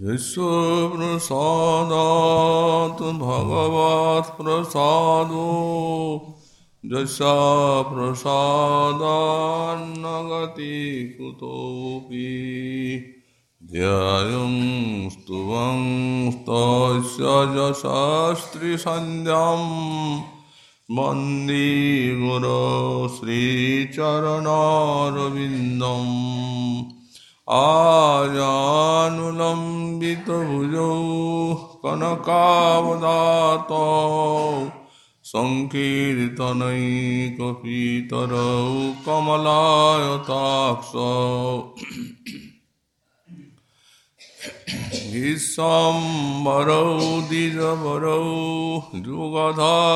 यस्प्रसादात् भगवत्प्रसादो यस्या प्रसादान्न गति कुतोऽपि ध्यायं स्तुवं स्तस्य यशस्त्रिसन्ध्यां श्रीचरणारविन्दम् आजानुलम्बितभुजौ कनकावदातौ सङ्कीर्तनैकपीतरौ कमलायताक्षौ। विश्वम्बरौ द्विजवरौ युगधर्मपालौ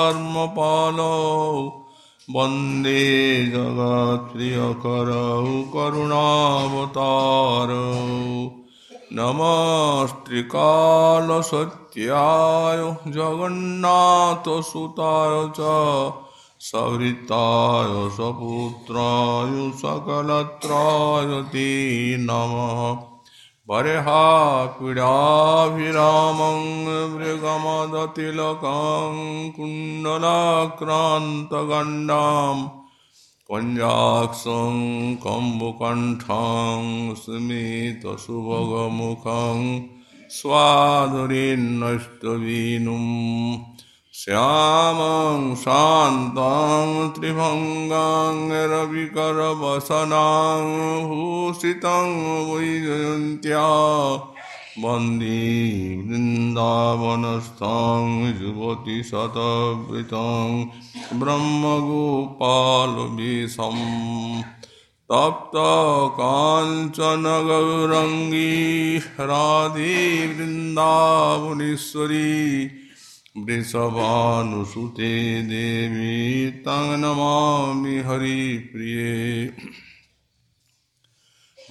वंदे जगत्प्रियकरौ करुणावतारौ। नमस्त्रिकालसत्याय जगन्नाथसुताय च सवृत्ताय सपुत्राय सकलत्राय ते नमः। बर्हापीडाभिरामं मृगमदतिलकं कुण्डलाक्रान्तगण्डां कञ्जाक्षं कम्बुकण्ठं स्मितसुभगमुखं स्वाधुरीन्नष्टवीनुं श्यामं शान्तं त्रिभङ्गां रविकरवसनां भूषितं वैजयन्त्या वंदे वृन्दावनस्थं युवतिशतवृतं ब्रह्मगोपालवेशम् तप्त काञ्चन गौरङ्गी राधे वृन्दावनेश्वरी वृषभानुसुते देवी तं नमामि हरिप्रिये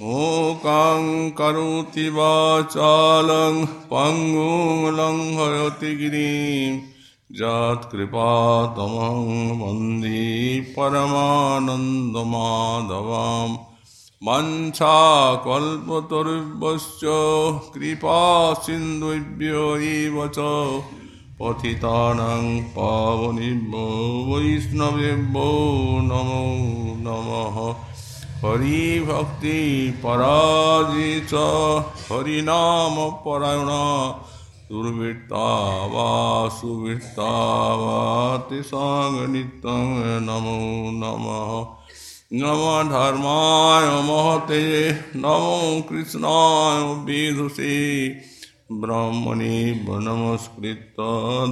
मूकां करोति वाचालं पङ्गुं लङ्घयति गिरिं यत्कृपातमं वन्दे परमानन्दमाधवां वञ्छाकल्पतरुभ्यश्च कृपासिन्धुभ्यो एव च पथितानां पावनिभ्यो वैष्णवेभ्यो नमो नम। हरिभक्ति हरिभक्तिपराजि हरिनाम हरिनामपरायण दुर्वृत्ता वा सुवृत्ता वा तिसाङ्गनित्यं नमो नम। नम धर्माय महते, नमो कृष्णाय विदुषे। ब्रह्मणे नमस्कृत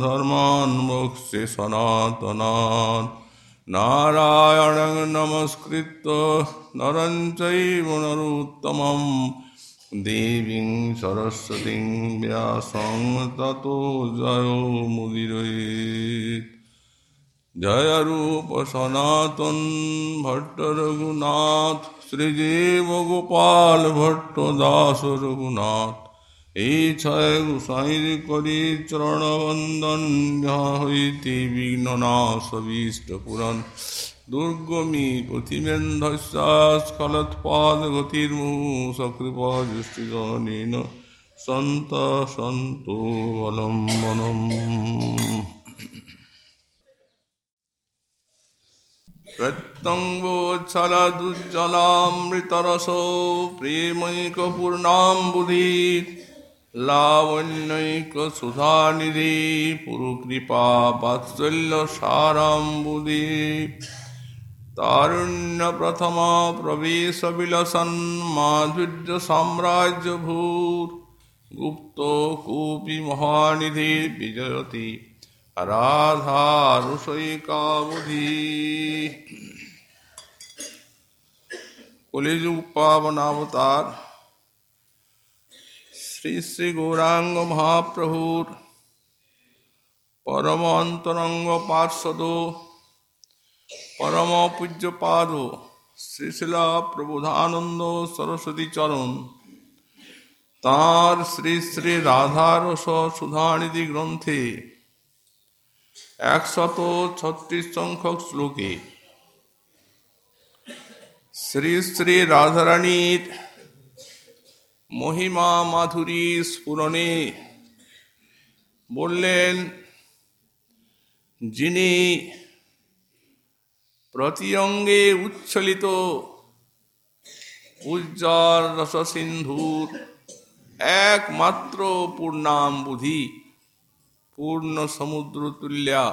धर्मान् मोक्षे सनातनात् नारायणं नमस्कृत्य नरं चैव नरोत्तमं देवीं सरस्वतीं व्यासं ततो जयो मुदिरेत् जय रूप सनातन भट्ट रघुनाथ श्रीजीव गोपाल भट्ट दास रघुनाथ। এই ছয় গোসাইর করি চরণ বন্দন হইতে বিঘ্ন নাশ বিষ্ট পুরাণ। দুর্গমী প্রতিমেন্ধস্যাস্খলৎপাদ গতির্মুহু সকৃপা দৃষ্টিজনেন সন্ত সন্তু লাবণ্যৈক সুধা সুধানিধি পুরুকৃপা বাৎসল্য সারম্বুদি তারুণ্য প্রথম প্রবেশ বিলসন মাধুর্য সাম্রাজ্য ভূত গুপ্ত কূপি মহানিধি বিজয়তি রাধা ঋষৈকাবুধি কলিযুগ পাবনাবতার শ্রী শ্রী গৌরাঙ্গ মহাপ্রভুর পরম অন্তরঙ্গ পার্শ্বদ, পরম পূজ্যপাদ শ্রীশিলা প্রবোধানন্দ সরস্বতী চরণ, তাঁর শ্রী শ্রী রাধারস সুধানিধি গ্রন্থে একশত ছত্রিশ সংখ্যক শ্লোকে শ্রী শ্রী রাধারানীর মহিমা মাধুরী স্ফুরণে বললেন, যিনি প্রতি অঙ্গে উচ্ছলিত উজ্জ্বল রসসিন্ধুর একমাত্র পূর্ণাম বুধি পূর্ণ সমুদ্র তুল্যা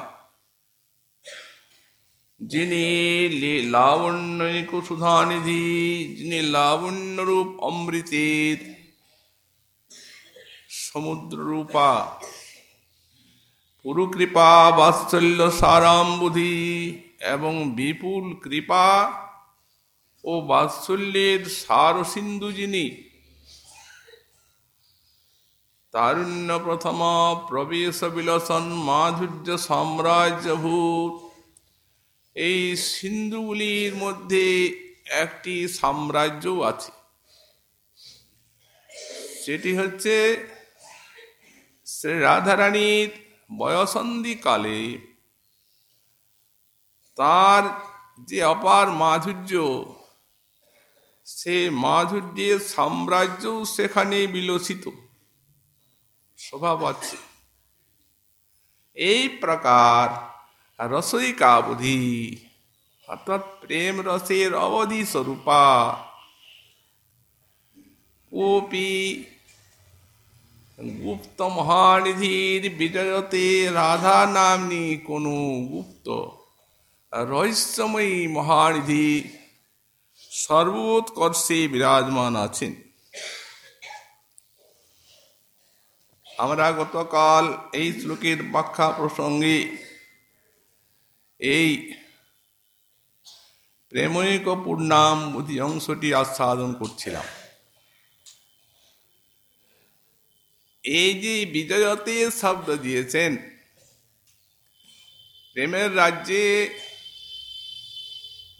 যিনি লাবণ্যিক সুধানিধি যিনি লাবণ্যরূপ অমৃতের সমুদ্র রূপা পুরু বাৎসল্য সারাম বুধি এবং বিপুল কৃপা ও বাৎসল্যের সার সিন্ধু যিনি তারুণ্য প্রথম প্রবেশ বিলসন মাধুর্য সাম্রাজ্যভূত এই সিন্ধুগুলির মধ্যে একটি সাম্রাজ্য আছে। সেটি হচ্ছে শ্রী রাধারানীর বয়সন্ধিকালে তার যে অপার মাধুর্য, সে মাধুর্যের সাম্রাজ্য সেখানে বিলসিত। শোভা পাচ্ছে। এই প্রকার রসইকা বুধি অর্থাৎ প্রেম রসের অবধি স্বরূপা কোপি গুপ্ত মহানিধির বিজয়তে রাধা নামনি কোনো গুপ্ত রহস্যময়ী মহানিধি সর্বোৎকর্ষে বিরাজমান আছেন আমরা গতকাল এই শ্লোকের ব্যাখ্যা প্রসঙ্গে এই প্রেমৈক পূর্ণাম বুদ্ধি অংশটি আস্বাদন করছিলাম। এই যে বিজয়তে শব্দ দিয়েছেন, প্রেমের রাজ্যে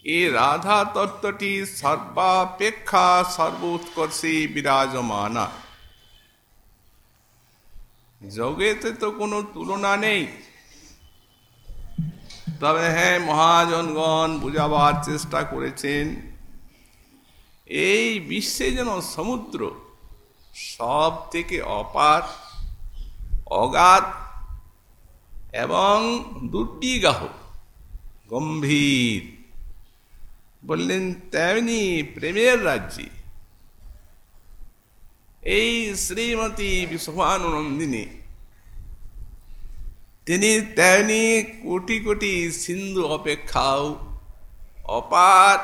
এই রাধা তত্ত্বটি সর্বাপেক্ষা সর্বোৎকর্ষে বিরাজমানা। জগতে তো কোনো তুলনা নেই। তবে হ্যাঁ মহাজনগণ বুঝাবার চেষ্টা করেছেন। এই বিশ্বে যেন সমুদ্র সব থেকে অপার, অগাধ এবং দুটি দুর্দিগাহ গম্ভীর। বললেন, তেমনি প্রেমের রাজ্যে। এই শ্রীমতী বিশ্বভানুনন্দিনী তিনি তেমনি কোটি কোটি সিন্ধু অপেক্ষাও অপার,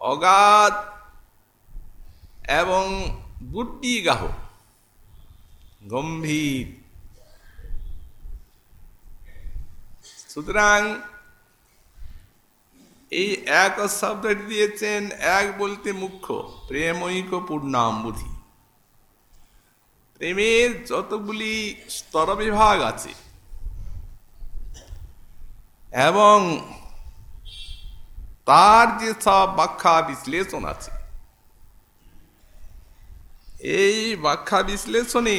অগাধ এবং বুদ্ধিগাহ গম্ভীর। সুতরাং এই এক শব্দটি দিয়েছেন, এক বলতে মুখ্য, প্রেমৈক পূর্ণাম বুধি প্রেমের যতগুলি স্তর বিভাগ আছে এবং তার যে সব ব্যাখ্যা বিশ্লেষণ আছে, এই ব্যাখ্যা বিশ্লেষণে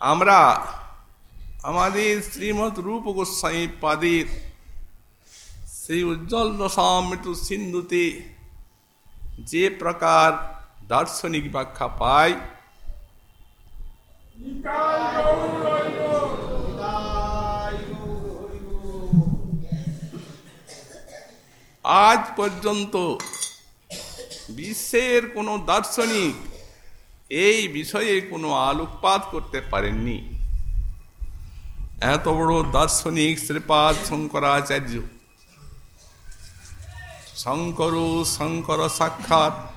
আমরা আমাদের শ্রীমৎ রূপ গোস্বাই পাদের সেই উজ্জ্বল রসামৃত সিন্ধুতে যে প্রকার দার্শনিক ব্যাখ্যা পাই আজ পর্যন্ত বিশ্বের কোনো দার্শনিক এই বিষয়ে কোনো আলোকপাত করতে পারেননি। এত বড় দার্শনিক শ্রীপাদ শঙ্করাচার্য। শঙ্কর শঙ্কর সাক্ষাৎ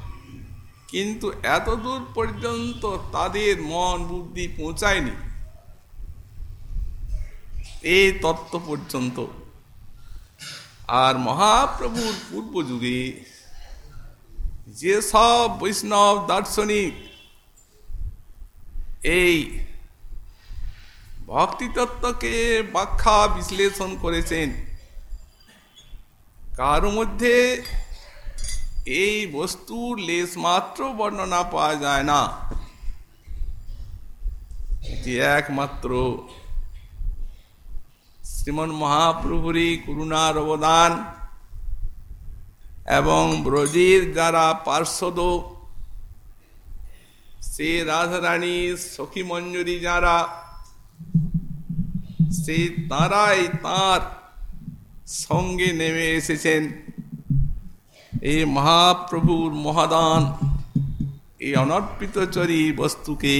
কিন্তু এত দূর পর্যন্ত তাদের মন বুদ্ধি পৌঁছায়নি। এই তত্ত্ব পর্যন্ত। আর মহাপ্রভুর পূর্ব যুগে যে সব বৈষ্ণব দার্শনিক এই ভক্তিতত্ত্বকে ব্যাখ্যা বিশ্লেষণ করেছেন, কার মধ্যে এই বস্তুর লেশ মাত্র বর্ণনা পাওয়া যায় না। যে একমাত্র শ্রীমন মহাপ্রভুরই করুণার অবদান এবং ব্রজির যারা পার্শ্বদ, সে রাধারানী সখী মঞ্জুরি যারা, সে তারাই তার সঙ্গে নেমে এসেছেন। এই মহাপ্রভুর মহাদান এই অনর্পিতচরী বস্তুকে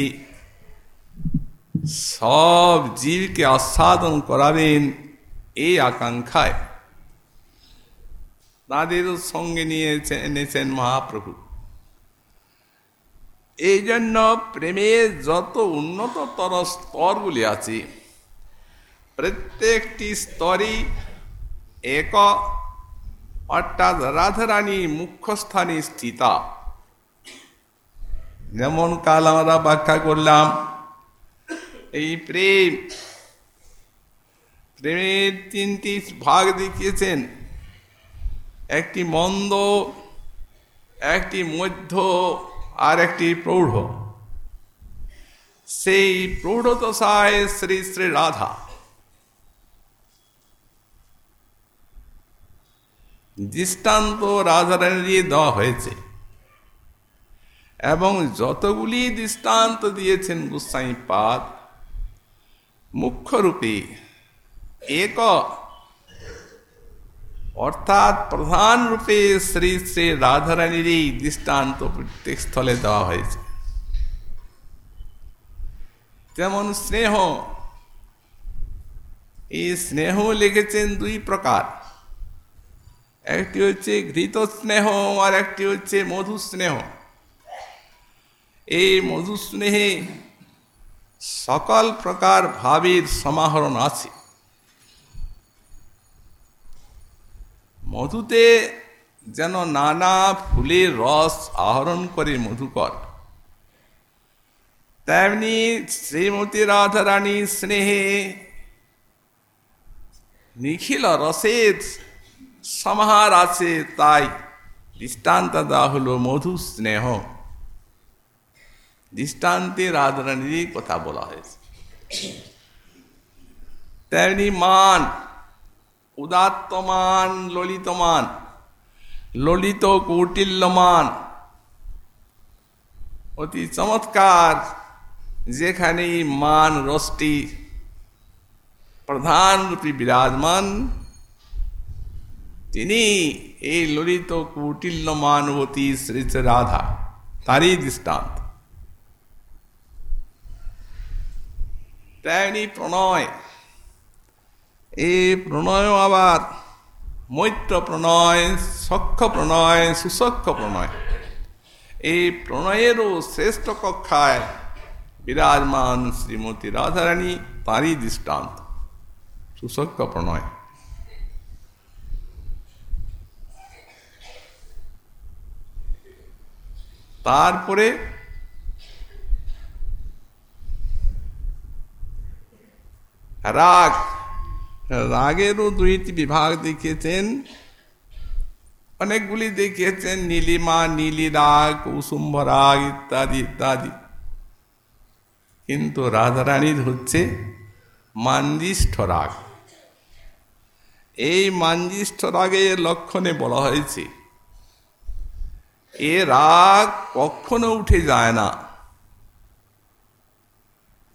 সব জীবকে আস্বাদন করাবেন এই আকাঙ্ক্ষায়। তাদেরও সঙ্গে নিয়ে এনেছেন মহাপ্রভু। এই জন্য প্রেমের যত উন্নততর স্তরগুলি আছে, প্রত্যেকটি স্তরই এক অর্থাৎ রাধারানী মুখ্যস্থানে স্থিতা। যেমন কাল আমরা ব্যাখ্যা করলাম, এই প্রেম, প্রেমের তিনটি ভাগ দেখিয়েছেন। একটি মন্দ, একটি মধ্য, আর একটি প্রৌঢ়। সেই প্রৌঢ়দশায় শ্রী শ্রী রাধা দৃষ্টান্ত রাধারানীর দেওয়া হয়েছে। এবং যতগুলি দৃষ্টান্ত দিয়েছেন গোস্বাই পাদ, মুখ্যরূপে এক অর্থাৎ প্রধান রূপে শ্রী শ্রী রাধারানীর এই দৃষ্টান্ত প্রত্যেক স্থলে দেওয়া হয়েছে। যেমন স্নেহ, এই স্নেহ লিখেছেন দুই প্রকার। একটি হচ্ছে ঘৃত স্নেহ আর একটি হচ্ছে মধু স্নেহ। এই মধু স্নেহে সকল প্রকার ভাবের সমাহরণ আছে। মধুতে যেন নানা ফুলের রস আহরণ করে মধুকর। তেমনি শ্রীমতী রাধারানী স্নেহে নিখিল রসের সমাহার আছে, তাই দৃষ্টান্ত দেওয়া হলো মধু স্নেহ। দৃষ্টান্তে রাধারানীর কথা বলা হয়েছে। তেমনি মান, উদাত্তমান, ললিতমান, ললিত কৌটিল্যমান, অতি চমৎকার যেখানে মান রষ্টি প্রধান রূপী বিরাজমান তিনি এই ললিত কৌটিল্য মানবতী শ্রী রাধা। তারই দৃষ্টান্ত। তেমনি প্রণয়। এই প্রণয় আবার মৈত্র প্রণয় সক্ষ প্রণয় সুসক্ষ প্রণয়। এই প্রণয়েরও শ্রেষ্ঠ কক্ষায় বিরাজমান শ্রীমতী রাধারানী তারই দৃষ্টান্ত। সুসক্ষ প্রণয়। তারপরে রাগ। রাগেরও দুইটি বিভাগ দেখিয়েছেন। অনেকগুলি দেখিয়েছেন, নীলিমা নীলি রাগ কুসুম্ভ রাগ ইত্যাদি ইত্যাদি। কিন্তু রাধারানীর হচ্ছে মানজিষ্ঠ রাগ। এই মানজিষ্ঠ রাগের লক্ষণে বলা হয়েছে এ রাগ কখনো উঠে যায় না।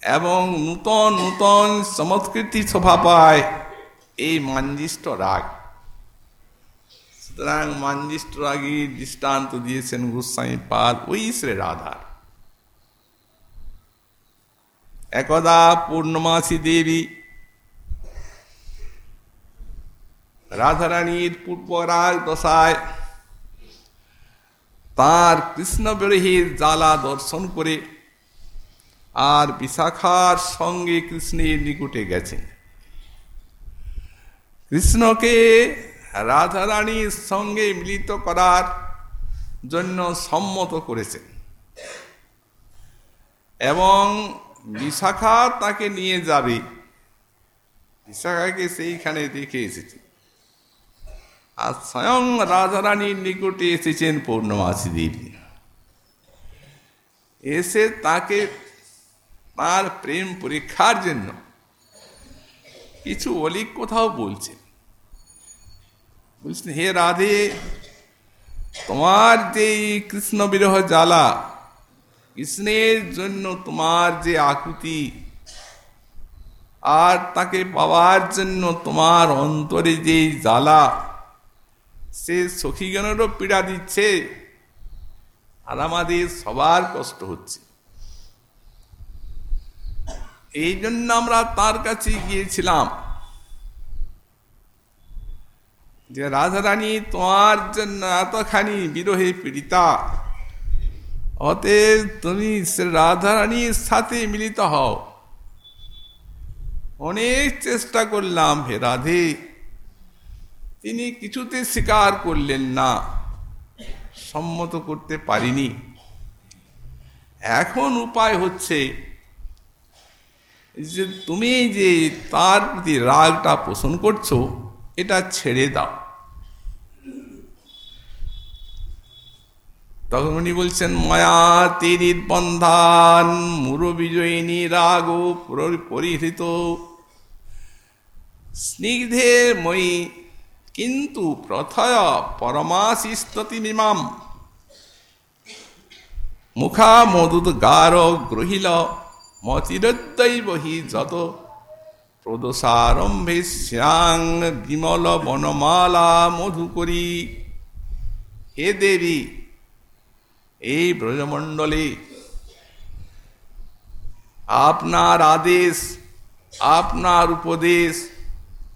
এবং নূতন নূতন চমৎকৃতি শোভা পায় এই মানজিষ্ট রাগ। সুতরাং মানজিষ্ট রাগী দৃষ্টান্ত দিয়েছেন গোস্বামী পাদ ওই শ্রী রাধার। একদা পূর্ণমাসী দেবী রাধারানীর পূর্বরাগ দশায় তার কৃষ্ণ বিরোহীর জ্বালা দর্শন করে আর বিশাখার সঙ্গে কৃষ্ণের নিকটে গেছেন কৃষ্ণকে রাধারানীর সঙ্গে মিলিত করার জন্য সম্মত করেছেন এবং বিশাখা তাকে নিয়ে যাবে। বিশাখাকে সেইখানে দেখে এসেছে। আর স্বয়ং রাধারানীর নিকটে এসেছেন পূর্ণমাসী দেবী। এসে তাকে তার প্রেম পরীক্ষার জন্য কিছু অলিক কোথাও বলছেন বলছেন, হে রাধে, তোমার যে কৃষ্ণ বিরহ জ্বালা, কৃষ্ণের জন্য তোমার যে আকুতি, আর তাকে পাওয়ার জন্য তোমার অন্তরে যে জ্বালা সে সখীগণেরও পীড়া দিচ্ছে। আর আমাদের সবার কষ্ট হচ্ছে। এই জন্য আমরা তার কাছে গিয়েছিলাম। যে রাধারানী তোমার জন্য এতখানি বিরহে পীড়িতা। অতএব তুমি রাধারানীর সাথে মিলিত হও। অনেক চেষ্টা করলাম হে রাধে। তিনি কিছুতে স্বীকার করলেন না। সম্মত করতে পারিনি। এখন উপায় হচ্ছে যে তুমি যে তার প্রতি রাগটা পোষণ করছ, এটা ছেড়ে দাও। তখন উনি বলছেন, মায়া তীরিত বন্ধান, মুরবিজয়িনী রাগ পরিহৃত। স্নিগ্ধের মই কিন্তু প্রথয় পরমাশিস্ততি মিমাম মুখা মধুত গার গ্রহিল মচিরদ্দৈব হি যত প্রদোষারম্ভে শ্যাং বিমল বনমালা মধু করি। হে দেবী, এই ব্রজমণ্ডলে আপনার আদেশ, আপনার উপদেশ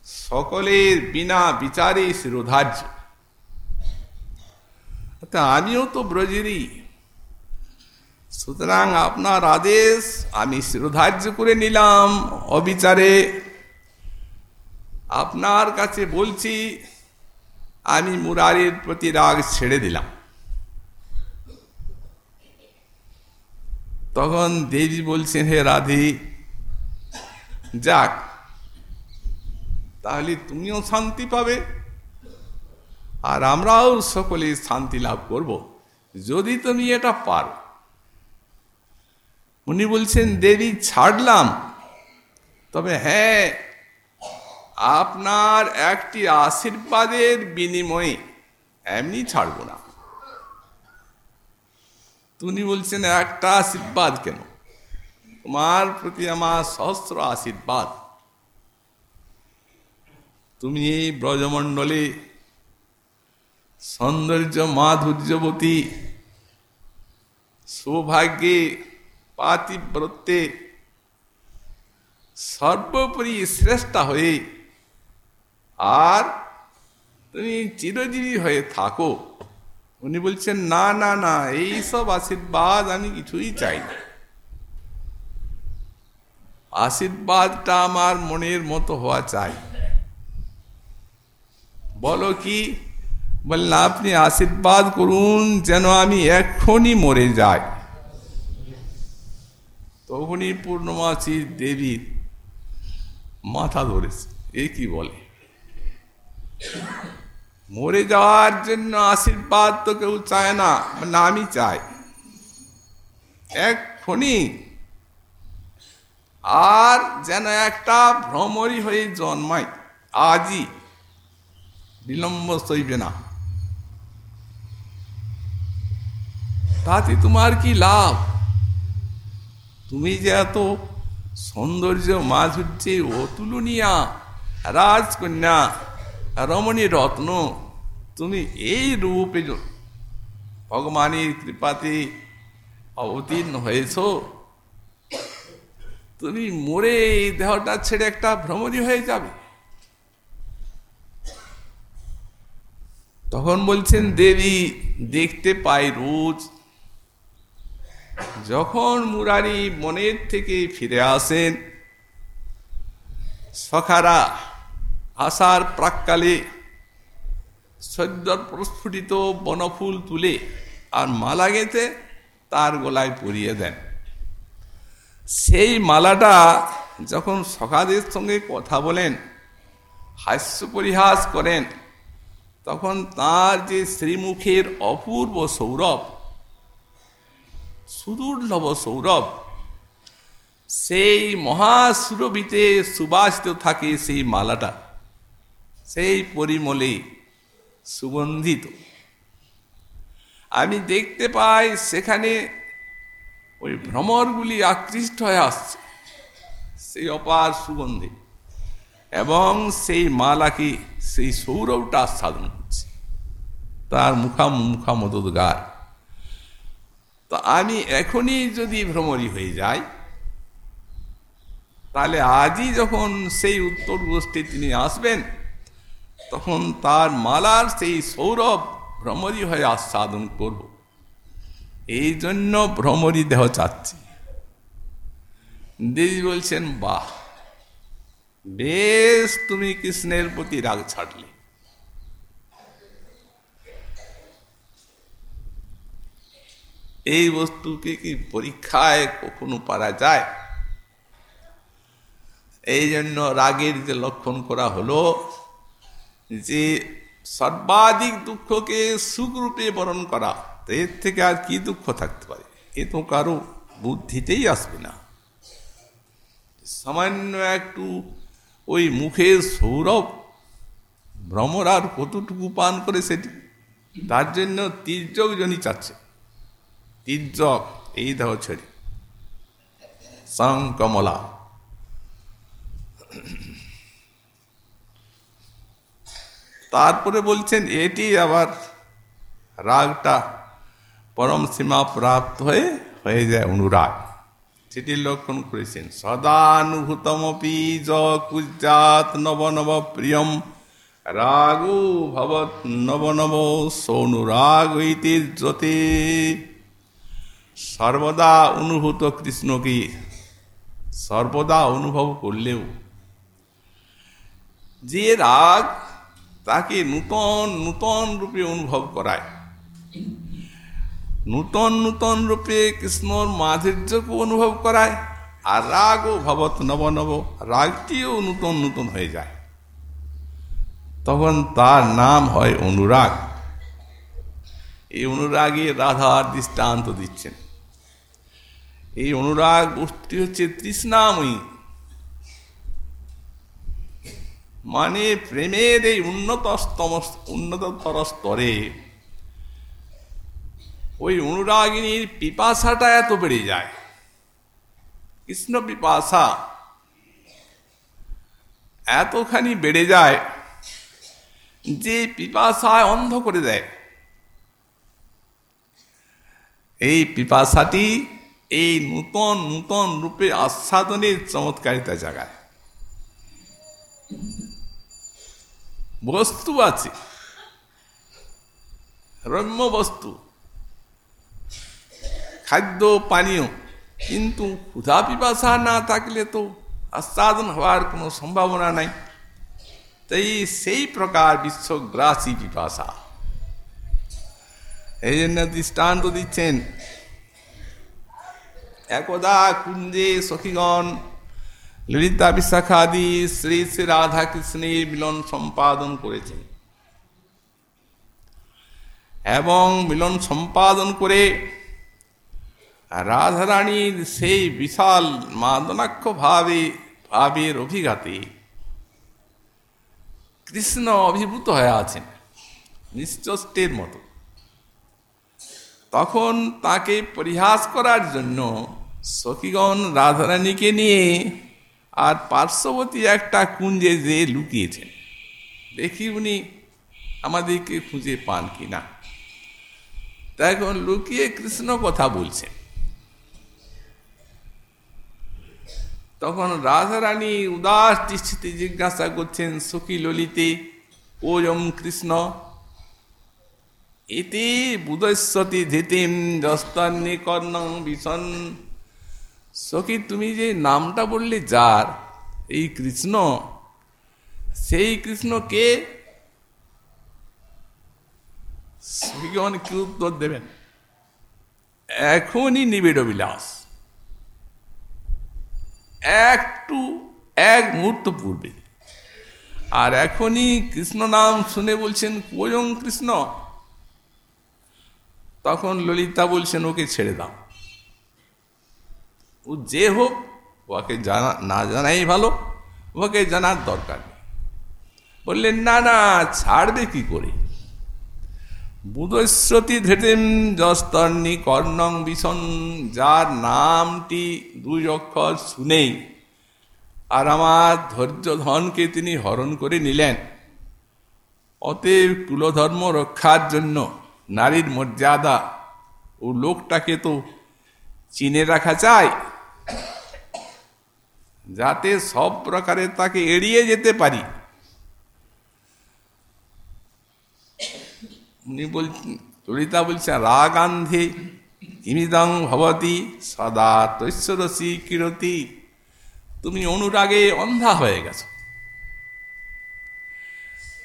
সকলের বিনা বিচারে শিরোধার্য। আমিও তো ব্রজেরই। সুতরাং আপনার আদেশ, আমি শিরোধার্য করে নিলাম অবিচারে। আপনার কাছে বলছি, আমি মুরারির প্রতি রাগ ছেড়ে দিলাম। তখন দেবী বলছেন, হে রাধে, যাক তাহলে তুমিও শান্তি পাবে। আর আমরাও সকলে শান্তি লাভ করব। যদি তুমি এটা পারো। উনি বলছেন, দেবী, ছাড়লাম। তবে হ্যাঁ আপনার একটি আশীর্বাদের বিনিময়ে এমনি ছাড়ব না। তুমি বলছেন, একটা আশীর্বাদ কেন? তোমার প্রতি আমার সহস্র আশীর্বাদ। তুমি এই ব্রজমণ্ডলে সৌন্দর্য মাধুর্যবতী সৌভাগ্যে পাতিব্রত্যে সর্বোপরি শ্রেষ্ঠা হয়ে আর তুমি চিরজীবী হয়ে থাকো। উনি বলছেন, না না না, এইসব আশীর্বাদ আমি কিছুই চাই না। আশীর্বাদটা আমার মনের মতো হওয়া চাই বলো কি? বললেন, আপনি আশীর্বাদ করুন যেন আমি এক্ষুনি মরে যাই। তখনই পূর্ণমাসী দেবীর মাথা ধরেছে। এ কি বলে? মরে যাওয়ার জন্য আশীর্বাদ তো কেউ চায় না না আমি চাই। এক্ষুনি আর যেন একটা ভ্রমরই হয়ে জন্মায় আজই বিলম্ব সইবে না তাতে তোমার কি লাভ? তুমি যে এত সৌন্দর্য মাধুর্যে অতুলনীয়া, রাজকন্যা, রমণী রত্ন, তুমি এই রূপে ভগবানের কৃপাতে অবতীর্ণ হয়েছ। তুমি মরে এই দেহটা ছেড়ে একটা ভ্রমণী হয়ে যাবে। তখন বলছেন, দেবী, দেখতে পাই রোজ। যখন মুরারি মনের থেকে ফিরে আসেন, সখারা আসার প্রাককালে সদ্য প্রস্ফুটিত বনফুল তুলে আর মালা গেঁথে তার গলায় পরিয়ে দেন। সেই মালাটা যখন সখাদের সঙ্গে কথা বলেন, হাস্য পরিহাস করেন তখন তার যে শ্রীমুখের অপূর্ব সৌরভ, সুদুর্লভ সৌরভ, সেই মহাসুরভিতে সুবাসিত থাকে সেই মালাটা। সেই পরিমলে সুগন্ধিত। আমি দেখতে পাই সেখানে ওই ভ্রমরগুলি আকৃষ্ট হয়ে আসছে। সেই অপার সুগন্ধে। এবং সেই মালাকে, সেই সৌরভটা আস্বাদন করছে। তার মুখা মুখামোদগার তো আমি এখনই যদি ভ্রমরী হয়ে যাই, তাহলে আজই যখন সেই উত্তর গোষ্ঠী তিনি আসবেন, তখন তার মালার সেই সৌরভ ভ্রমরী হয়ে আস্বাদন করব। এই জন্য ভ্রমরী দেহ চাচ্ছি। দিদি বলছেন, বাহ! বেশ, তুমি কৃষ্ণের প্রতি রাগ ছাড়লে। এই বস্তুকে কি পরীক্ষায় কখনো পারা যায়? এই জন্য রাগের যে লক্ষণ করা হলো, যে সর্বাধিক দুঃখকে সুখরূপে বরণ করা, এর থেকে আর কি দুঃখ থাকতে পারে? এ তো কারও বুদ্ধিতেই আসবে না। সামান্য একটু ওই মুখের সৌরভ ভ্রমর আর কতটুকু পান করে সেটি? তার জন্য তির্যক জনই চাচ্ছে। তির্যক, এই দেহ ছেড়ে। কমলা তারপরে বলছেন, এটি আবার রাগটা পরম সীমা প্রাপ্ত হয়ে হয়ে যায় অনুরাগ। সেটির লক্ষণ করেছেন, সদানুভূতমপি য কুজাত নব নব প্রিয়ম রাগু ভবত নব নব সৌনুরাগ ঐতিহ্যতে সর্বদা অনুভূত কৃষ্ণকে সর্বদা অনুভব করলেও যে রাগ তাকে নূতন নূতন রূপে অনুভব করায়। নূতন নূতন রূপে কৃষ্ণর মাধুর্যকে অনুভব করায়, আর রাগও ভবত নব নব, রাগটিও নূতন নূতন হয়ে যায়। তখন তার নাম হয় অনুরাগ। এই অনুরাগে রাধার দৃষ্টান্ত দিচ্ছেন। এই অনুরাগ বস্তুটি হচ্ছে তৃষ্ণাময়ী। মানে প্রেমের এই উন্নততম উন্নততর স্তরে ওই অনুরাগিনীর পিপাসাটা এত বেড়ে যায়। কৃষ্ণ পিপাসা এতখানি বেড়ে যায় যে পিপাসায় অন্ধ করে দেয়। এই পিপাসাটি এই নূতন নূতন রূপে আস্বাদনের চমৎকারিতা জাগায়। বস্তু আছে, রম্য বস্তু। খাদ্য পানীয়। কিন্তু ক্ষুধা পিপাসা না থাকলে তো আস্বাদন হওয়ার কোনো সম্ভাবনা নাই। তাই সেই প্রকার বিশ্বগ্রাসী পিপাসা। এই জন্য দৃষ্টান্ত দিচ্ছেন, একদা কুঞ্জে সখীগণ, ললিতা বিশাখাদি শ্রী শ্রী রাধা কৃষ্ণের মিলন সম্পাদন করেছেন। এবং মিলন সম্পাদন করে রাধারানীর সেই বিশাল মাদনাক্ষ ভাবে, ভাবের অভিঘাতে কৃষ্ণ অভিভূত হয়ে আছেন, নিশ্চষ্টের মতো। তখন তাকে পরিহাস করার জন্য সখীগণ রাধারানীকে নিয়ে আর পার্শ্ববর্তী একটা কুঞ্জে যে লুকিয়েছেন। দেখি উনি আমাদেরকে খুঁজে পান কি না এখন লুকিয়ে কৃষ্ণ কথা বলছেন। তখন রাধারানী উদাস দৃষ্টিতে জিজ্ঞাসা করছেন, সখী ললিতে, ওজম কৃষ্ণ, এতে বুধস্বতী ধৃতিম জস্তান্নি কর্ণ ভীষণ সখী, তুমি যে নামটা বললে যার, এই কৃষ্ণ, সেই কৃষ্ণ কে? সখীগণ কি উত্তর দেবেন। এখনই নিবিড় বিলাস একটু, এক মুহূর্ত পূর্বে। আর এখনই কৃষ্ণ নাম শুনে বলছেন, কোয়ং কৃষ্ণ? তখন ললিতা বলছেন, ওকে ছেড়ে দাও। ও যে হোক, ওকে জানা, না জানাই ভালো, ওকে জানার দরকার নেই। বললেন, না না, ছাড়বে কি করে? বুধস্রতি ধৃতিম যস্তর্ণি কর্ণং ভীষণ যার নামটি দুই অক্ষর শুনেই। আর আমার ধৈর্য ধনকে তিনি হরণ করে নিলেন। অতএব কুলধর্ম রক্ষার জন্য নারীর মর্যাদা ও লোকটাকে তো চিনে রাখা চাই। যাতে সব প্রকারে তাকে এড়িয়ে যেতে পারি। উনি বলছেন ললিতা বলছেন রাগান্ধে, ইমিদং ভবতি, সদা তৈশ্বরসী কিরতি। তুমি অনুরাগে অন্ধা হয়ে গেছো।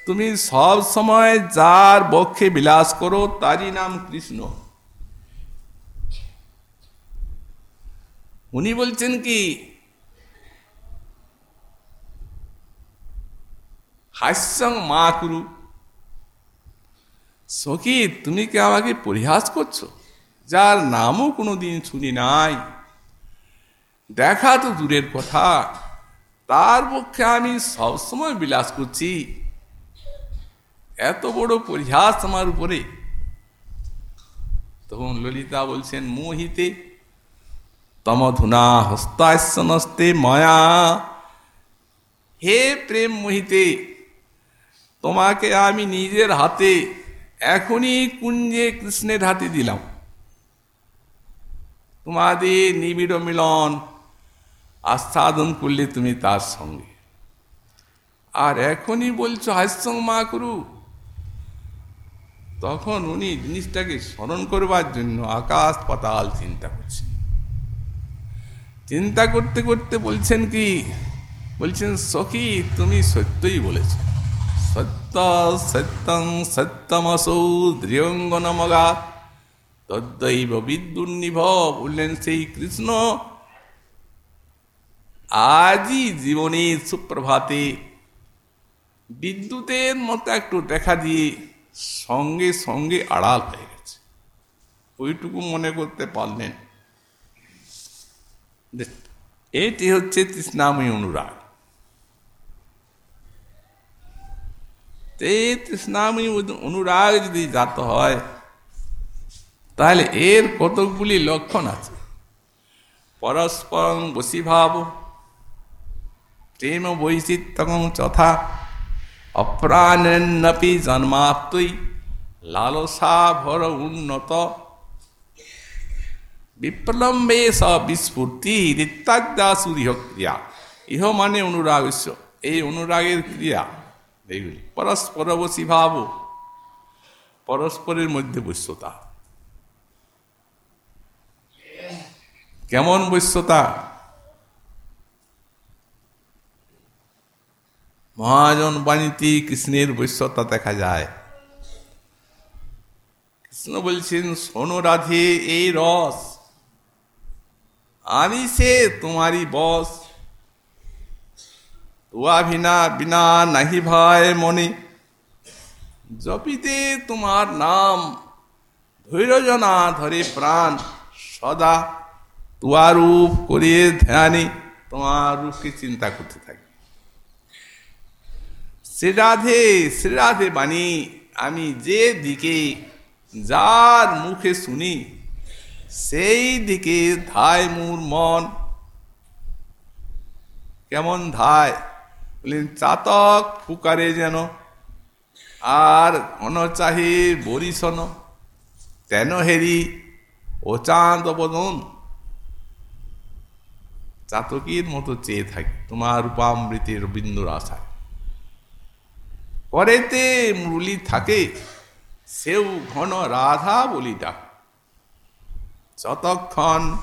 তুমি সব সময় যার বক্ষে বিলাস করো, তারই নাম কৃষ্ণ। উনি বলছেন কি, হাস্যং মা কুরু সখী তুমি কি আমাকে পরিহাস করছ? যার নামও কোনোদিন শুনি নাই। দেখা তো দূরের কথা, তার পক্ষে আমি সবসময় বিলাস করছি। এত বড় পরিহাস আমার উপরে। তখন ললিতা বলছেন, মোহিতে, তমধুনা হস্তাস্যনস্তে মায়া। হে প্রেম মোহিতে, তোমাকে আমি নিজের হাতে এখনই কুঞ্জে কৃষ্ণের হাতে দিলাম। তোমাদের নিবিড় মিলন আস্বাদন করলে তুমি তার সঙ্গে। আর এখনই বলছো, হাস্যং মা করু। তখন উনি জিনিসটাকে স্মরণ করবার জন্য আকাশ পাতাল চিন্তা করছেন। চিন্তা করতে করতে বলছেন কি? বলছেন, সখী, তুমি সত্যই বলেছ। সত্য সত্যং সত্যমসৌ দৃয়ঙ্গনমগা তদ্দৈব বিদ্যুন্নিভ বললেন সেই কৃষ্ণ আজই জীবনের সুপ্রভাতে বিদ্যুতের মতো একটু দেখা দিয়ে সঙ্গে সঙ্গে আড়াল হয়ে গেছে ওইটুকু মনে করতে পারলেন এটি হচ্ছে তৃষ্ণাময় অনুরাগ এই তৃষ্ণাময় অনুরাগ যদি জাত হয়, তাহলে এর কতকগুলি লক্ষণ আছে? পরস্পর বসীভাব, প্রেম বৈচিত্র্য যথা অপ্রাণেন্নপি জন্মাপ্তই, লালসা ভর উন্নত। বিপ্লম্বে স বিস্ফূর্তি ইত্যাদাসুরিহ ক্রিয়া। ইহ মানে অনুরাগ এই অনুরাগের ক্রিয়া এইগুলি। পরস্পর বসী ভাব, পরস্পরের মধ্যে বৈশ্যতা। কেমন বৈশ্যতা? মহাজন বাণীতে কৃষ্ণের বৈশ্যতা দেখা যায়। কৃষ্ণ বলছেন, শোনো রাধে, এই রস। আমি সে তোমারই বস। তোয়া ভিনা বিনা নাহি ভয় মনে জপিতে তোমার নাম ধৈর্যনা ধরে প্রাণ সদা। তোমার রূপ করিয়ে ধ্যানে তোমার রূপকে চিন্তা করতে থাকি। শ্রীরাধে শ্রীরাধে বাণী, আমি যে দিকে যার মুখে শুনি, সেই দিকে ধায় মোর মন। কেমন ধায়? বললেন, চাতক ফুকারে যেন, আর অনচাহে বরিশন, তেন হেরি ও চাঁদ বদন। চাতকীর মতো চেয়ে থাকি, তোমার রূপামৃতের রবীন্দ্র আশায়। পরেতে মুরলি থাকে, সেও ঘন রাধা বলি ডাক। যতক্ষণ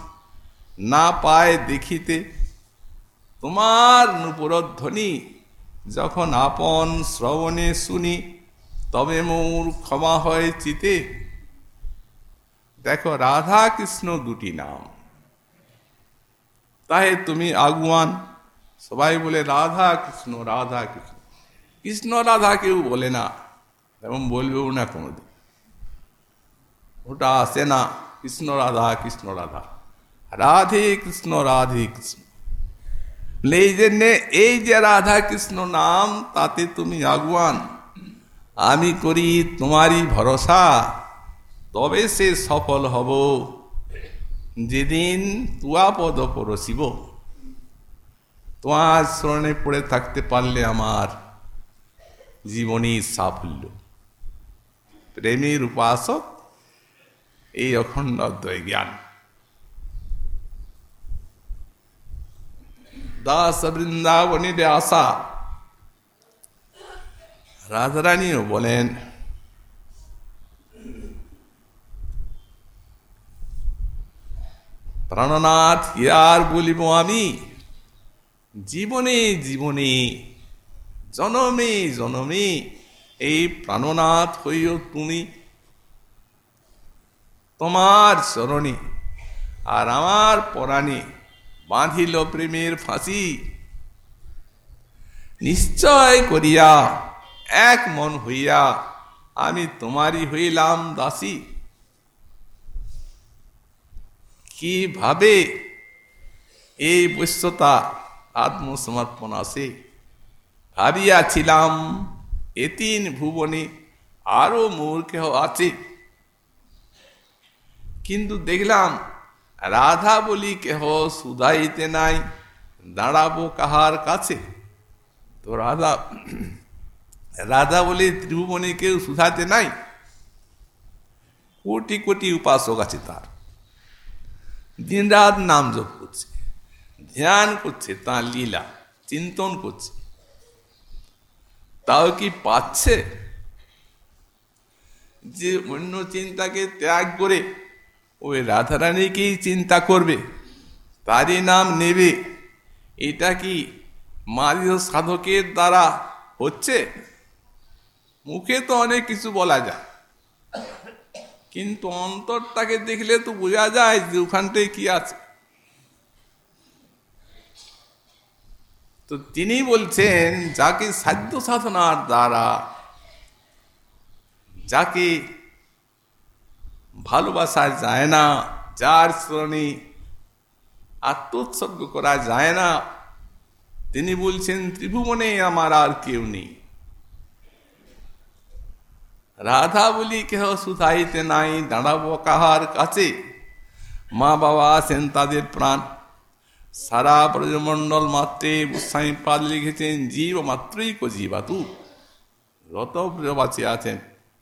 না পায় দেখিতে তোমার নুপুরধ্বনি যখন আপন শ্রবণে শুনি, তবে মোর ক্ষমা হয় চিতে। দেখো রাধা কৃষ্ণ দুটি নাম। তাই তুমি আগুয়ান। সবাই বলে রাধা কৃষ্ণ রাধা কৃষ্ণ কৃষ্ণ রাধা কেউ বলে না এবং বলবেও না কোনোদিন। ওটা আসে না, কৃষ্ণ রাধা কৃষ্ণ রাধা। রাধে কৃষ্ণ রাধে কৃষ্ণ। এই জন্যে, এই যে রাধা কৃষ্ণ নাম, তাতে তুমি আগুয়ান আমি করি তোমারই ভরসা, তবে সে সফল হব। যেদিন তুয়াপদ পরশিব তোমার স্মরণে পড়ে থাকতে পারলে আমার জীবনী সাফল্য। প্রেমের উপাসক, এই অখণ্ড জ্ঞান। দাস বৃন্দাবনীর আশা রাধারানীও বলেন, প্রাণনাথ, ইয়ার বলিব আমি, জীবনে জীবনে, জনমে জনমে এই প্রাণনাথ হইও তুমি তোমার চরণে, আর আমার পরাণে বাঁধিল প্রেমের ফাঁসি। নিশ্চয় করিয়া এক মন হইয়া আমি তোমারই হইলাম দাসী। কীভাবে এই বৈশ্যতা আত্মসমর্পণ আসে ভাবিয়াছিলাম এতিন ভুবনে আরও মোর কেহ আছে। কিন্তু দেখলাম রাধা বলি, কেহ সুদাইতে নাই। দাঁড়াবো কাহার কাছে? তো রাধা রাধা বলি, ত্রিভুবনে কেউ সুধাতে নাই? কোটি কোটি উপাসক আছে তার। দিন রাত নাম জপ করছে, ধ্যান করছে, তার লীলা, চিন্তন করছে। তাও কি পাচ্ছে? যে অন্য চিন্তাকে ত্যাগ করে ওই রাধারানীকেই চিন্তা করবে? তারই নাম নেবে। এটা কি মারিও সাধকের দ্বারা হচ্ছে? মুখে তো অনেক কিছু বলা যায়। কিন্তু অন্তরটাকে দেখলে তো বোঝা যায় যে ওখানটায় কি আছে। তো তিনি বলছেন, যাকে সাধ্য সাধনার দ্বারা, যাকে ভালোবাসা যায় না, যার শ্রণে আত্মোৎসর্গ করা যায় না। তিনি বলছেন, ত্রিভুবনে আমার আর কেউ নেই। রাধা বলি, কেহ সুধাইতে নাই, দাঁড়াবো কাহার কাছে? মা বাবা আছেন তাদের প্রাণ। সারা ব্রজমণ্ডল মাত্রে গোস্বামী পাদ লিখেছেন, জীব মাত্রই কো জীবাতু। যত প্রিয়বাসী আছেন।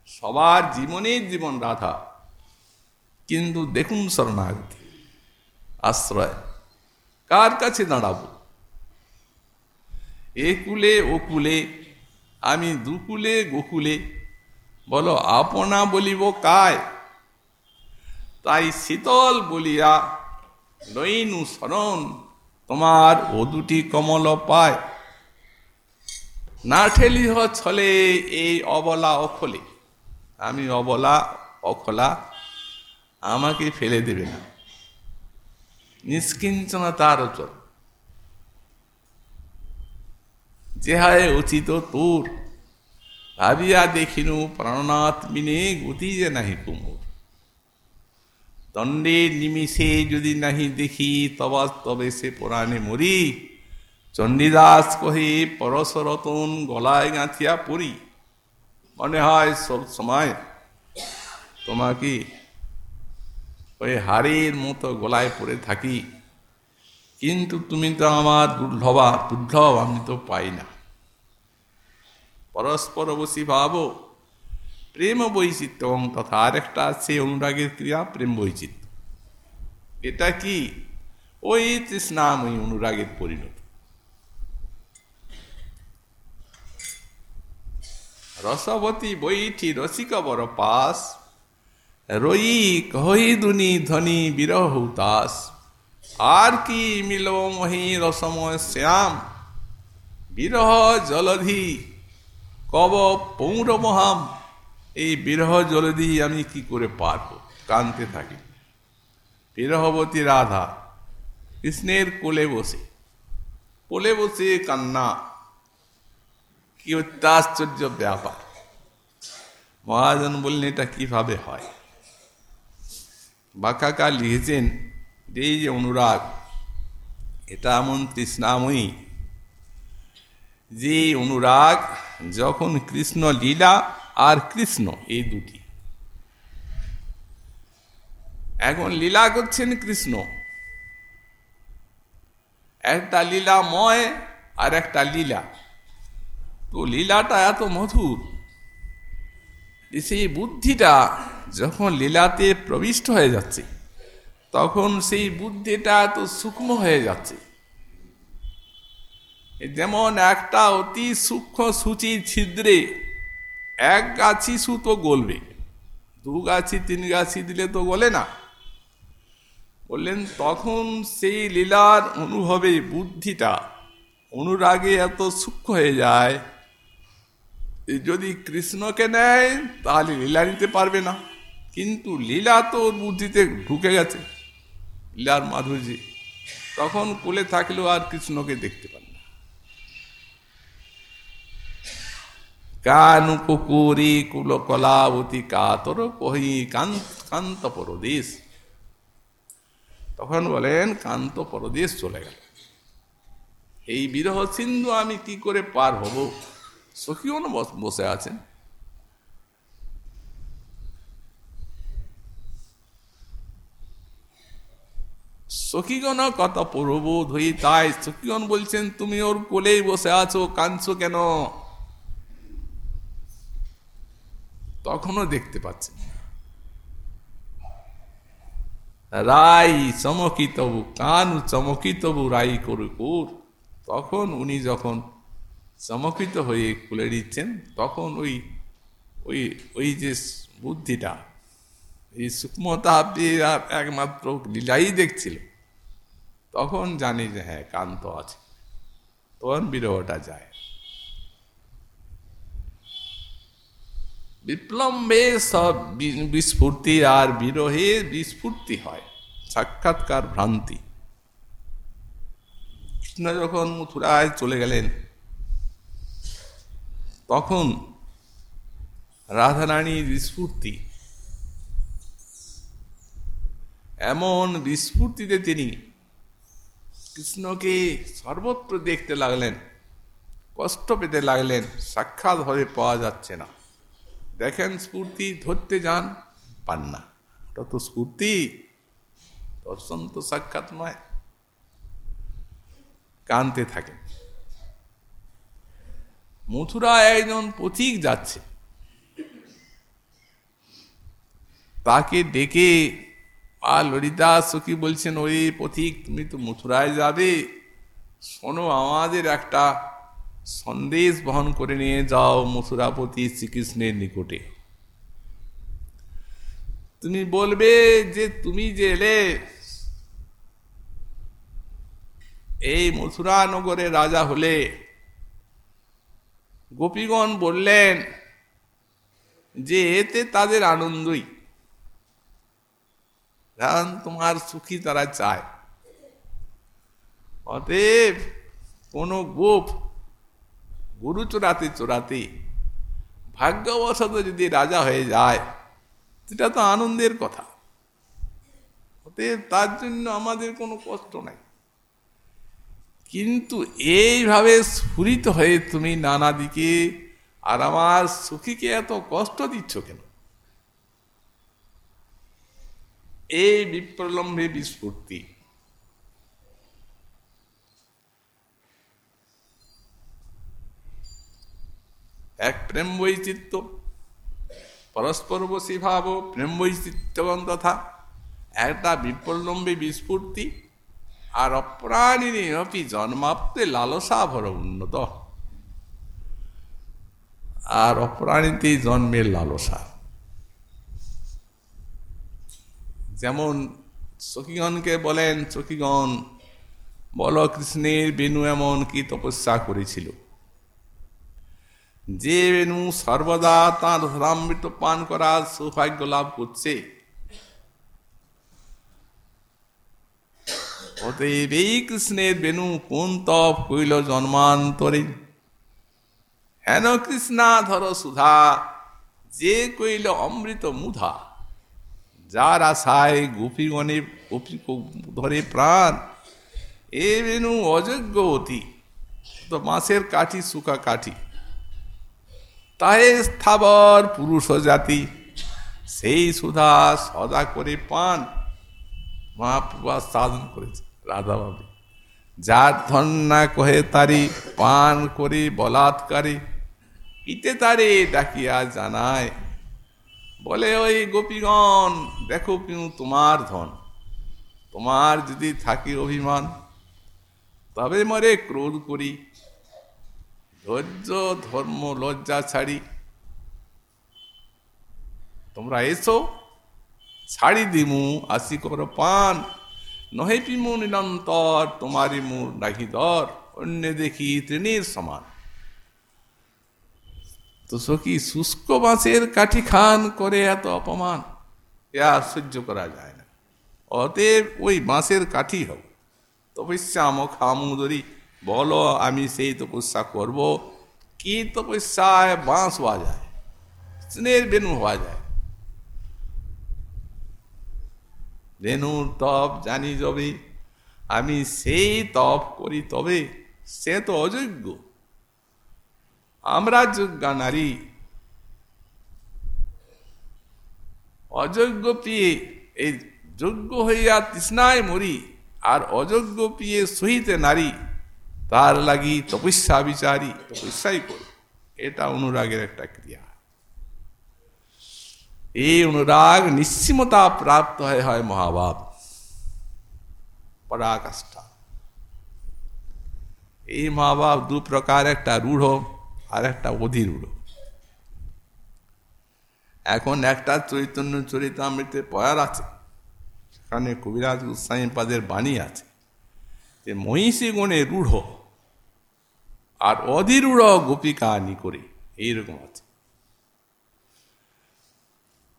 সবার জীবনের জীবন রাধা। কিন্তু দেখুন শরণাগতি, আশ্রয়, কার কাছে দাঁড়াবো? এ কুলে, ও কুলে, আমি দুকুলে গোকুলে বলো আপনা বলিব কায়? তাই শীতল বলিয়া লইনু শরণ, তোমার ও দুটি কমল পায়। না ঠেলিহ ছলে এই অবলা অখলে, আমি অবলা অখলা আমাকে ফেলে দেবে না। নিষ্কিঞ্চনা তার চল যেহায় উচিত তোর। ভাবিয়া দেখিনু প্রাণনাথ মিনে গতি যে নাহি কুমুর। দণ্ডের নিমিষে যদি নাহি দেখি, তবা তবে সে পুরাণে মরি। চণ্ডীদাস কহে, পরশরতন গলায় গাঁথিয়া পড়ি। মনে হয় সব সময় তোমাকে ওই হাড়ের মতো গলায় পড়ে থাকি। কিন্তু তুমি তো আমার দুর্লভা, দুর্লভ আমি তো পাই না। পরস্পর বসি ভাব, প্রেম বৈচিত্র্য এবং তথা আরেকটা আছে অনুরাগের ক্রিয়া, প্রেম বৈচিত্র্য। এটা কি? ওই তৃষ্ণাময়ী অনুরাগের পরিণত। রসবতী বৈঠি রসিক বর পাশ রই কহি দুনি ধনী বিরহ উতাস আর কি মিল মহি রসময় শ্যাম। বিরহ জলধি, কব পৌরমহাম এই বিরহ জলধি আমি কি করে পারব? কানতে থাকি। বিরহবতী রাধা, কৃষ্ণের কোলে বসে। কোলে বসে কান্না। কি অত্যাশ্চর্য ব্যাপার। মহাজন বললেন, এটা কীভাবে হয়? বাকাকা লিখেছেন যে এই যে অনুরাগ। এটা এমন তৃষ্ণাময়ী। যে অনুরাগ, যখন কৃষ্ণ লীলা আর কৃষ্ণ এই দুটি। এখন লীলা করছেন কৃষ্ণ। একটা লীলাময় আর একটা লীলা। তো লীলাটা এত মধুর। সেই বুদ্ধিটা যখন লীলাতে প্রবিষ্ট হয়ে যাচ্ছে, তখন সেই বুদ্ধিটা এত সূক্ষ্ম হয়ে যাচ্ছে। যেমন একটা অতি সূক্ষ্ম সূচি ছিদ্রে এক গাছি সুতো গলবে, দু গাছি, তিন গাছি দিলে তো গলে না। বললেন, তখন সেই লীলার অনুভবে বুদ্ধিটা অনুরাগে এত সূক্ষ্ম হয়ে যায় যদি কৃষ্ণকে নেয়, তাহলে লীলা নিতে পারবে না। কিন্তু লীলা তো ওর বুদ্ধিতে ঢুকে গেছে। লীলার মাধুর্য তখন কোলে থাকলেও আর কৃষ্ণকে দেখতে পারে না। কানু কুকুরি কুল কলাবতী কাতর কহি কান্ত পরদেশ। তখন বলেন, কান্ত পরদেশ চলে গেল। এই বিরহ সিন্ধু আমি কি করে পার হব? সখীও বসে আছেন? সখীগণ কত প্রবোধ হই তাই সখীগণ বলছেন, তুমি ওর কোলেই বসে আছো, কাঁদছো কেন? তখনও দেখতে পাচ্ছেন রাই চমকিতবু কানু চমকিতবু রাই করু, কুর। তখন উনি যখন চমকিত হয়ে খুলে দিচ্ছেন তখন ওই ওই ওই যে বুদ্ধিটা, এই সূক্ষ্মতা একমাত্র লীলাই দেখছিল। তখন জানি যে হ্যাঁ কান্ত আছে। তখন বিরহটা যায়। বিপ্লম্বে সব বিস্ফূর্তি আর বিরহে বিস্ফূর্তি হয়, সাক্ষাৎকার ভ্রান্তি। কৃষ্ণ যখন মথুরায় চলে গেলেন, তখন রাধারানীর বিস্ফূর্তি। এমন বিস্ফূর্তিতে তিনি কৃষ্ণকে সর্বত্র দেখতে লাগলেন, কষ্ট পেতে লাগলেন, সাক্ষাৎ হয়ে পাওয়া যাচ্ছে না। দেখেন স্ফূর্তি, ধরতে যান, পান না। ওটা তো স্ফূর্তি, দর্শন তো সাক্ষাৎ নয়। কানতে থাকেন মথুরা একজন পথিক যাচ্ছে। তাকে ডেকে আর ললিতা সখী বলছেন ওই পথিক, তুমি তো মথুরায় যাবে। শোনো, আমাদের একটা সন্দেশ বহন করে নিয়ে যাও মথুরাপতি শ্রীকৃষ্ণের নিকটে। তুমি বলবে যে, তুমি যে এলে, এই মথুরা নগরে রাজা হলে। গোপীগণ বললেন, যে এতে তাদের আনন্দই। কারণ তোমার সুখী তারা চায়। অতএব কোনো গোপ গুরু চোরাতে চোরাতে, ভাগ্যবশত যদি রাজা হয়ে যায়, সেটা তো আনন্দের কথা। অতএব তার জন্য আমাদের কোনো কষ্ট নাই। কিন্তু এইভাবে স্ফুরিত হয়ে তুমি নানা দিকে আর আমার সুখীকে এত কষ্ট দিচ্ছ কেন? এই বিপ্রলম্বে বিস্ফূর্তি। এক প্রেম বৈচিত্র পরস্পর বসী ভাব, প্রেম বৈচিত্র্যগণ তথা। একটা বিপ্রলম্বে বিস্ফূর্তি, আর অপ্রাণিনী অপি জন্মাপ্তে লালসা ভর উন্নত। আর অপ্রাণীতে জন্মের লালসা। যেমন সখীগণকে বলেন, সখীগণ, বল কৃষ্ণের বেনু এমন কি তপস্যা করেছিল? যে বেনু সর্বদা তাঁর ধরামৃত পান করার সৌভাগ্য লাভ করছে। অতএব এই কৃষ্ণের বেনু কোন তপ কইল জন্মান্তরে? হেন কৃষ্ণা ধর সুধা, যে কইল অমৃত মুধা। যার আশায় গোপীগণে গোপী ধরে প্রাণ, এ বেনু অযোগ্য অতি। তো মাসের কাঠি সুখা কাঠি। তাহে স্থাবর পুরুষ জাতি, সেই সুধা সদা করে পান। মহাপ্রভা সাধন করেছে রাধা বাবু। যার ধন না কহে তারি, পান করে বলাৎকারী। ইতে তারে ডাকিয়া জানায় বলে ওই গোপীগণ, দেখো পিউ, তোমার ধন। তোমার যদি থাকি অভিমান, তবে মরে ক্রোধ করি। ধৈর্য, ধর্ম, লজ্জা ছাড়ি। তোমরা এসো, ছাড়ি দিমু আসি কর পান। নহে পিমু নিরন্তর তোমারি মুর ডাকি দর। অন্য দেখি তৃণীর সমান। তো সখী, শুষ্ক বাঁশের কাঠি খান করে এত অপমান, এ আর সহ্য করা যায় না। অতএব ওই বাঁশের কাঠি হোক তপস্যা আমক হামুদরি বলো আমি সেই তপস্যা করব। কি তপস্যায় বাঁশ হওয়া যায়? স্নেহের বেনু হওয়া যায়? রেণুর তপ জানি যবে, আমি সেই তপ করি তবে, সে তো অযোগ্য। আমরা যোগ্যা নারী, অযোগ্য পিয়ে এই যোগ্য হইয়া তৃষ্ণায় মরি, আর অযোগ্য পিয়ে সহিতে নারী, তার লাগি তপস্যা বিচারী, তপস্যাই করি এটা অনুরাগের একটা ক্রিয়া। এই অনুরাগ নিশ্চিমতা প্রাপ্ত হয় হয় মহাভাব, পরাকাষ্ঠা। এই মহাভাব দু প্রকার একটা রূঢ়। আর একটা অধিরূঢ় এখন একটা চৈতন্য চরিতামৃতের পয়ার আছে, সেখানে কবিরাজ গোস্বামী পাদের বাণী আছে যে মহিষী গণে রূঢ় আর অধিরূঢ় গোপিকা নি করে এইরকম আছে।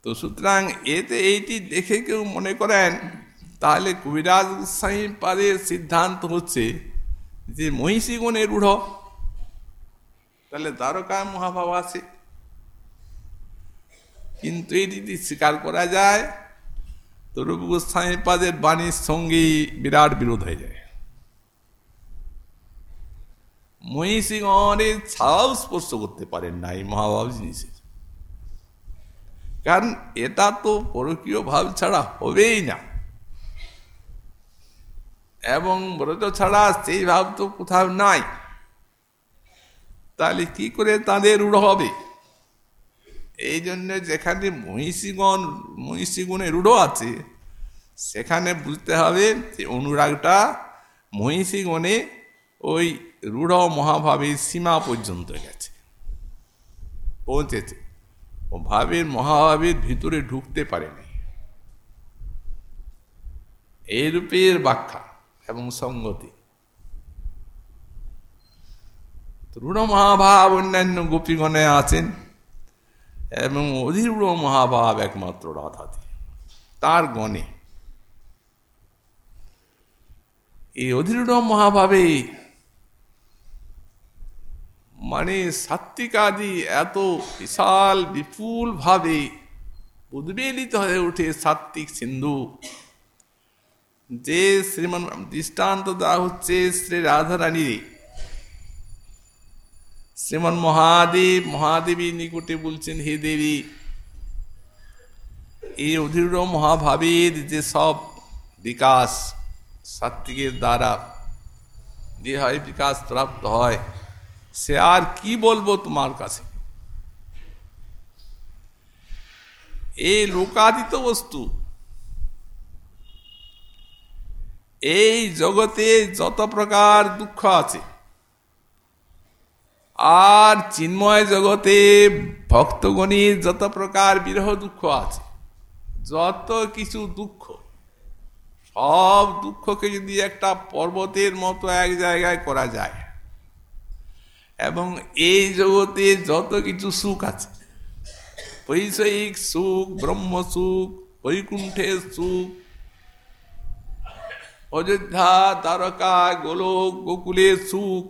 তো সুতরাং এতে এইটি দেখে কেউ মনে করেন, তাহলে কবিরাজ গোস্বামী পাদের সিদ্ধান্ত হচ্ছে যে মহিষী গণে রূঢ় তাহলে দ্বারকা মহাভাব আছে কিন্তু এটি যদি স্বীকার করা যায় তো রূপ গোস্বামী পাদের বাণীর সঙ্গে বিরাট বিরোধ হয়ে যায়। মহিষীগণের ছাড়াও স্পর্শ করতে পারেন না এই মহাভাব জিনিসের। কারণ এটা তো পরকীয় ভাব ছাড়া হবেই না। এবং ব্রত ছাড়া সেই ভাব তো কোথাও নাই। তাহলে কি করে তাদের রূঢ় হবে? এই জন্য যেখানে মহিষীগণ, মহিষীগুণে রূঢ় আছে, সেখানে বুঝতে হবে যে অনুরাগটা মহিষীগণে ওই রূঢ় মহাভাবের সীমা পর্যন্ত গেছে, পৌঁছেছে। ও ভাবের মহাভাবের ভিতরে ঢুকতে পারেনি এই রূপের ব্যাখ্যা এবং সঙ্গতি। রূঢ় মহাভাব অন্যান্য গোপীগণে আছেন এবং অধিরূঢ় মহাভাব একমাত্র রাধাদি তার গণে। এই অধিরূঢ় মহাভাবে মানে সাত্বিকাদি এত বিশাল বিপুল ভাবে উদ্বেলিত হয়ে ওঠে সাত্বিক সিন্ধু। যে শ্রীমান দৃষ্টান্ত দেওয়া হচ্ছে শ্রী রাধারানীর। শ্রীমন মহাদেব, মহাদেবী নিকটে বলছেন, হে দেবী, এই অধীর মহাভাবের যে সব বিকাশ সাত্বিকের দ্বারা যে হয় বিকাশ প্রাপ্ত হয়, সে আর কি বলব তোমার কাছে? এই লোকাদিত বস্তু। এই জগতে যত প্রকার দুঃখ আছে আর চিন্ময় জগতে ভক্তগণের যত প্রকার বিরহ দুঃখ আছে, যত কিছু দুঃখ, সব দুঃখকে যদি একটা পর্বতের মতো এক জায়গায় করা যায়, এবং এই জগতে যত কিছু সুখ আছে, বৈষয়িক সুখ, ব্রহ্ম সুখ, বৈকুণ্ঠের সুখ, অযোধ্যা, দ্বারকা, গোলক, গোকুলের সুখ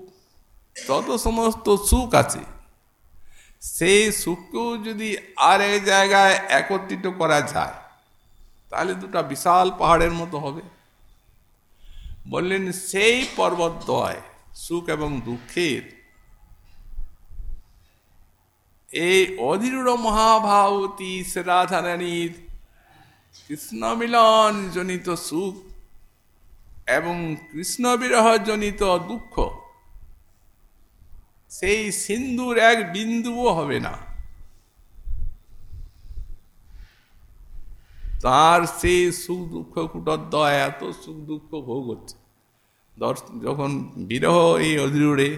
যত সমস্ত সুখ আছে, সেই সুখকেও যদি আর এক জায়গায় একত্রিত করা যায়, তাহলে দুটা বিশাল পাহাড়ের মতো হবে। বললেন, সেই পর্বতদ্বয় সুখ এবং দুঃখের এই অধীর মহাভাবতী রাধারানীর কৃষ্ণ মিলন জনিত সুখ এবং কৃষ্ণ বিরহ জনিত দুঃখ সেই সিন্ধুর এক বিন্দুও হবে না। তার সেই সুখ দুঃখ কুটদ্দয়, এত সুখ দুঃখ ভোগ হচ্ছে। যখন বিরহ এই অধীরে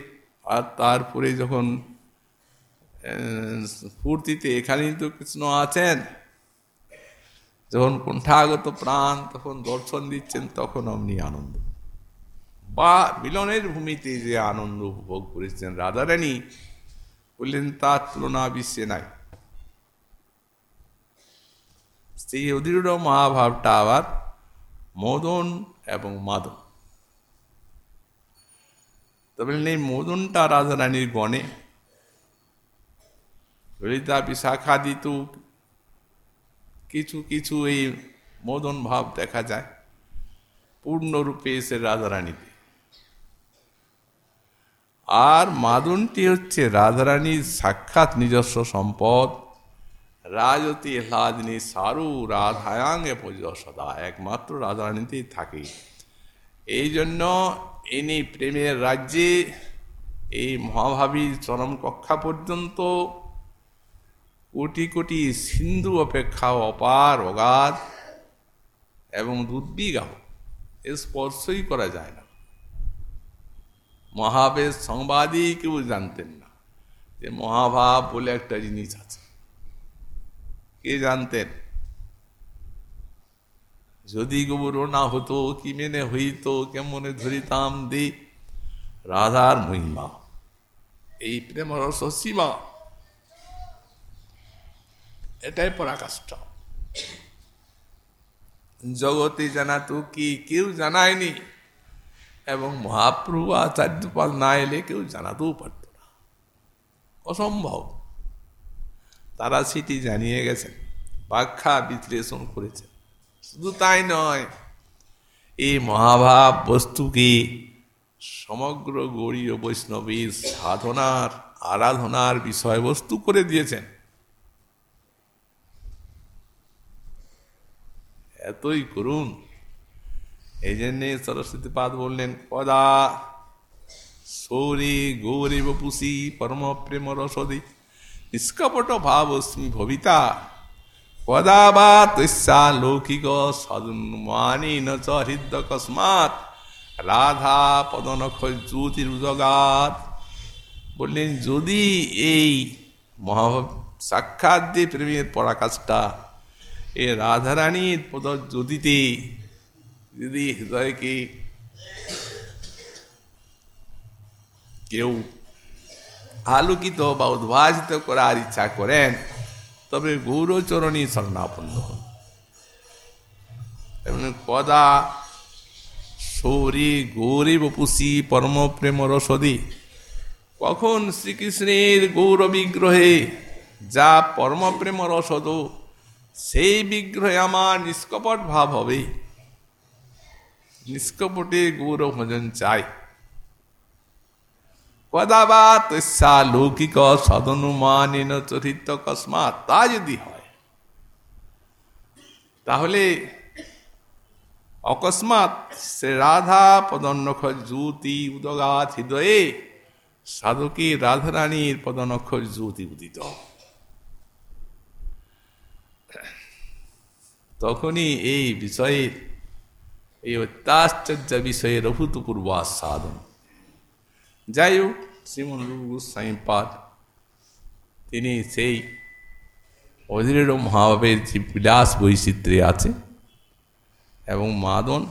আর তারপরে যখন ফুর্তিতে এখানেই তো কৃষ্ণ আছেন, যখন কণ্ঠাগত প্রাণ তখন দর্শন দিচ্ছেন, তখন অমনি আনন্দ। বা মিলনের ভূমিতে যে আনন্দ উপভোগ করেছেন রাধারানী, বললেন তার তুলনা বিশ্বে নাই। সেই অদৃঢ় মহাভাবটা আবার মদন এবং মাদন। তবে এই মদনটা রাধারানীর গণে ললিতা বিশাখা দিত কিছু কিছু এই মদন ভাব দেখা যায়। পূর্ণরূপে এসে রাধারানীতে। আর মাদনটি হচ্ছে রাধারানীর সাক্ষাৎ নিজস্ব সম্পদ। রাজতি হ্লাদিনী সারু রাধায়াঙ্গে পূজ সদা, একমাত্র রাধারানীতেই থাকে। এই জন্য ইনি প্রেমের রাজ্যে এই মহাভাবীর চরম কক্ষা পর্যন্ত কোটি কোটি সিন্ধু অপেক্ষা অপার অগাধ এবং দুর্বিগাহ, এ স্পর্শই করা যায় না। মহাবেশ সংবাদই কেউ জানতেন না। যে মহাভাব বলে একটা জিনিস আছে। কে জানতেন? যদি গোবর না হতো, কি মেনে হইত, কেমনে ধরিতাম দি? রাধার মহিমা। এই প্রেম রস সীমা। এটাই পরাকাষ্ঠ। জগতে জানা তো কি, কেউ জানায়নি। এবং মহাপ্রভু আচার্যপাল না এলে কেউ জানাতেও পারত না। অসম্ভব। তারা সেটি জানিয়ে গেছেন ব্যাখ্যা বিশ্লেষণ করেছেন। শুধু তাই নয়, এই মহাভাব বস্তুকে সমগ্র গৌরীয় বৈষ্ণবীর সাধনার, আরাধনার বিষয়বস্তু করে দিয়েছেন। এতই করুন এই জন্যে সরস্বতী পাদ বললেন কদা সৌরী গৌরী বপুষি পরম প্রেম রসদি, নিষ্কপট ভাবস্মি ভবিতা। কদা বা তস্যা লৌকিক সদুন্মানী ন চ হৃদ কস্মাৎ, রাধা পদনখ জ্যোতিরুদগাত বললেন, যদি এই মহা সাক্ষাৎ যে প্রেমের পরাকাশটা এ রাধারানীর পদজ্যোতিতে যদি হৃদয়কে কেউ আলোকিত বা উদ্ভাসিত করার ইচ্ছা করেন তবে গৌরচরণী স্বর্ণাপন্ন হন কদা সৌরী গৌরী বপুষি পরম প্রেম রসদি কখন শ্রীকৃষ্ণের গৌর বিগ্রহে যা পরম প্রেম রসদ সেই বিগ্রহে আমার নিষ্কপট ভাব হবে নিষ্কপটে গৌর ভজন চাই। কদাবা তস্যা লৌকিক সদনুমানিন চরিত্র কস্মাৎ, তা যদি হয়, তাহলে অকস্মাৎ সে রাধা পদনক্ষর জ্যোতি উদগাত হৃদয়ে সাধকী রাধারানীর পদনক্ষর জ্যোতি উদিত। তখনই এই বিষয়ের এই অত্যাশ্চর্য বিষয়ে রঘুতপূর্ব সাধন। যাই হোক, শ্রীমন গোস্বামী পাদ, তিনি সেই অধীর মহাভাবের যে বিলাস বৈচিত্র্যে আছে এবং মাদন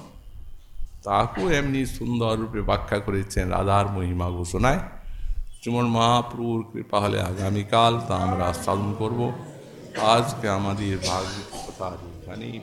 তাকেও এমনি সুন্দর রূপে ব্যাখ্যা করেছেন রাধার মহিমা ঘোষণায়। শ্রীমন মহাপ্রভুর কৃপা হলে আগামীকাল তা আমরা সাধন করব। আজকে আমাদের ভাগ্য কথা এখানেই